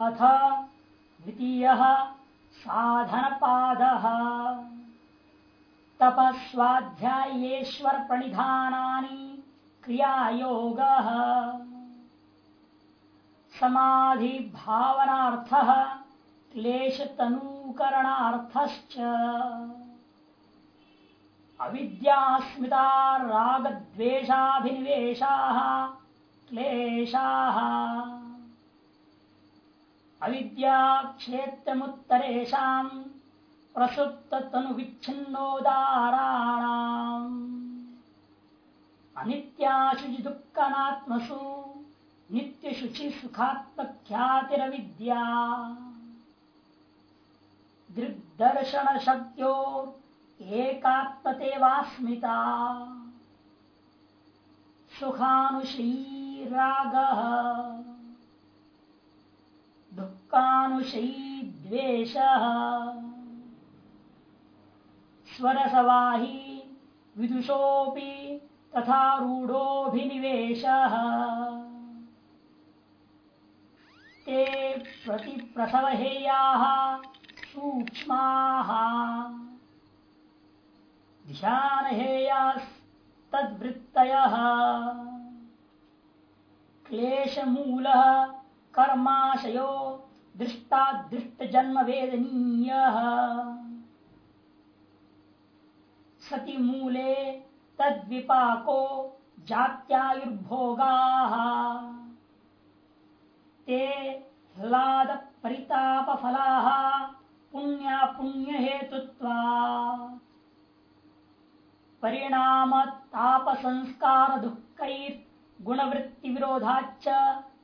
अथ द्वितीय साधन पाद तपस्वाध्यायेश्वर प्रणिधानी क्रियायोग। समाधि भावनार्थ क्लेश तनूकरणार्थश्च अविद्यास्मिता रागद्वेषाभिनिवेशाः क्लेशाः। अविद्याक्षेत्रमुत्तरेषाम् प्रसुप्ततनुविच्छिन्नोदाराणाम्। अनित्याशुचि दुःखनात्मसु नित्यशुचि सुखात्मख्यातिरविद्या। दृग्दर्शनशक्त्यो एकात्मतेवास्मिता। सुखानुश्रीरागः दुःखानुशयी द्वेषः स्वरसवाही विदुषोऽपि तथा रूढोऽभिनिवेशः। ते प्रतिप्रसवहेयाः सूक्ष्माः। ध्यानहेयास्तद्वृत्तयः क्लेशमूलः कर्माशयो दृष्टादृष्टजन्मवेदनीयः सति मूले तद्विपाको जात्यायुर्भोगाः। ते ह्लाद परितापफलाः पुण्या पुण्यहेतुत्वा परिणाम ताप संस्कार दुःखैर्गुणवृत्ति विरोधाच्च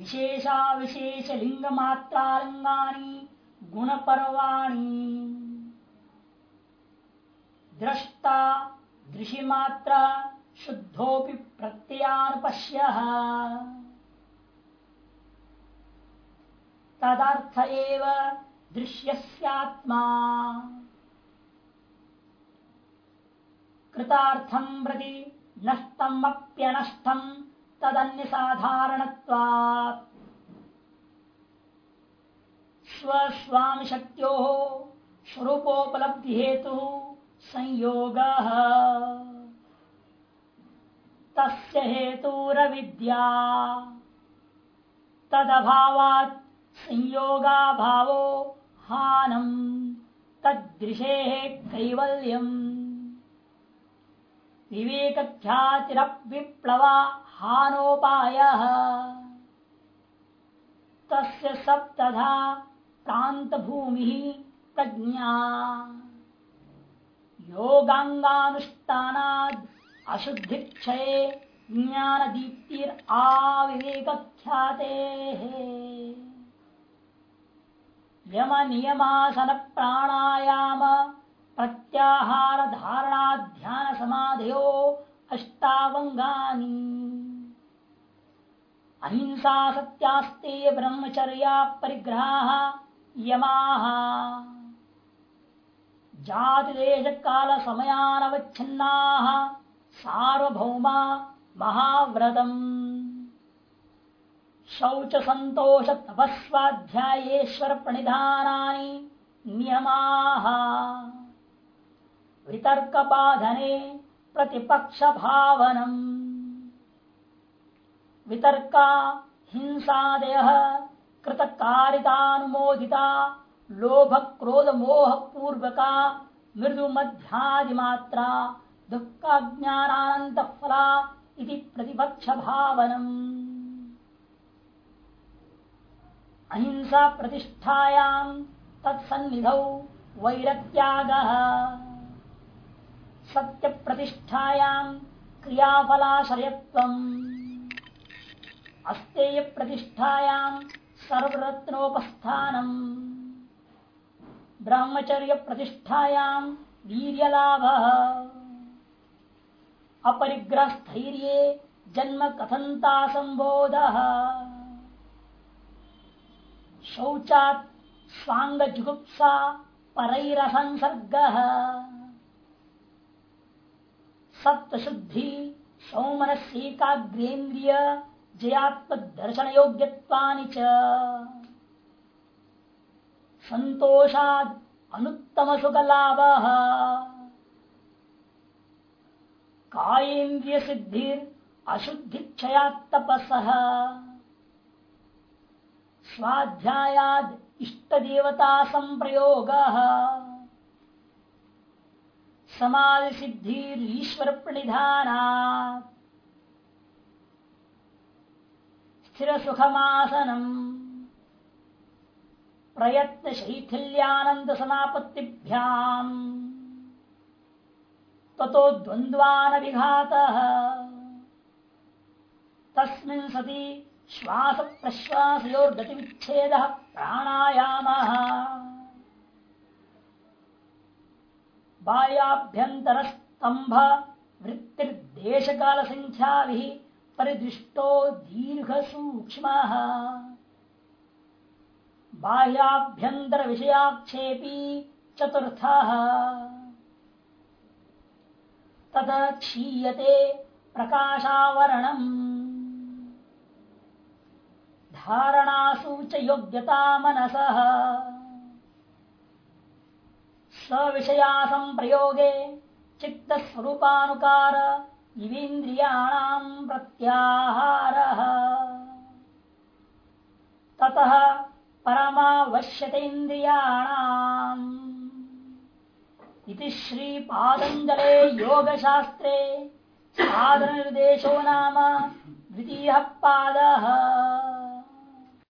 प्रकाशक्रियास्थितिशीलम् भूतेन्द्रियात्मकम् भोगापवर्गार्थम् दृश्यम् विशेषाविशेषलिङ्गमात्रालिङ्गानि गुणपर्वाणि। द्रष्टा दृशिमात्र शुद्धोऽपि प्रत्ययानुपश्यः। तदर्थ एव दृश्यस्यात्मा। कृतार्थं प्रति नष्टमप्यनष्टं तदन्यसाधारणत्वात्। स्वस्वामिशक्त्योः स्वरूपोपलब्धिहेतुः संयोगः। तस्य हेतुरविद्या तदभावात् संयोगाभावो हानम् तदृशेः कैवल्यम्। विवेकख्यातिरविप्लवा हानोपायः। तस्य सप्तधा प्रान्तभूमिः प्रज्ञा। योगाङ्गानुष्ठानाद् अशुद्धिक्षये ज्ञानदीप्तिराविवेकख्यातेः। यम नियमासन प्राणायाम प्रत्याहार धारणा समाधयो अष्टावंगानि। अहिंसा सत्यास्तेय ब्रह्मचर्या परिग्रहा यमाः। जातिदेश काल समयानवच्छिन्नाः सार्वभौमा महाव्रतम्। शौच संतोष तपस्वाध्यायेश्वर प्रणिधानानि नियमाः। वितर्कबाधने प्रतिपक्ष भावनम् वितर्का हिंसादयः कृतकारितानुमोदिता लोभ क्रोध मोह पूर्वका मृदु मध्यादिमात्रा दुःखाज्ञानानंत फला इति प्रतिपक्ष भावनम् अहिंसा प्रतिष्ठायाम् तत्सन्निधौ वैरत्यागः। सत्य प्रतिष्ठायाम् क्रियाफलाशयत्वम् अस्तेय प्रतिष्ठायाम् सर्वरत्नोपस्थानम्। ब्रह्मचर्य प्रतिष्ठायां वीर्यलाभः। अपरिग्रहस्थैर्ये जन्म कथंता संबोधः शौचात् स्वांग जुगुप्सा परैरसंसर्गः। सप्तशुद्धि सौमनस्येकाग्रेन्द्रिय जयात्मदर्शन योग्यत्वानि च। संतोषाद अनुत्तम सुख कायेन्द्रिय सिद्धिर अशुद्धि क्षया स्वाध्यायाद इष्ट देवता संप्रयोग समाधि सिद्धिर ईश्वर प्रणिधाना स्थिर सुखमासनम प्रयत्न शैथिल्यानंद समापत्तिभ्याम ततो द्वंद्वान विघात तस्मिन् सति श्वास प्रश्वासयोर्गति विच्छेद प्राणायाम। बाह्याभ्यंतर स्तंभ वृत्तिर्देश काल संख्या परिदृष्टो दीर्घ सूक्ष्म बाह्याभ्यंतर विषयाक्षेपी चतुर्थ। तद क्षीयते प्रकाशावरणम। धारणासु योग्यता मनस। सविषया संप्रयोगे चित्त स्वरूपानुकार इवीन्द्रियाणाम प्रत्याहार। ततः परमावश्यतेन्द्रियाणाम। इति श्री पादंजले योग साधन निर्देशो नाम द्वितीय पाद।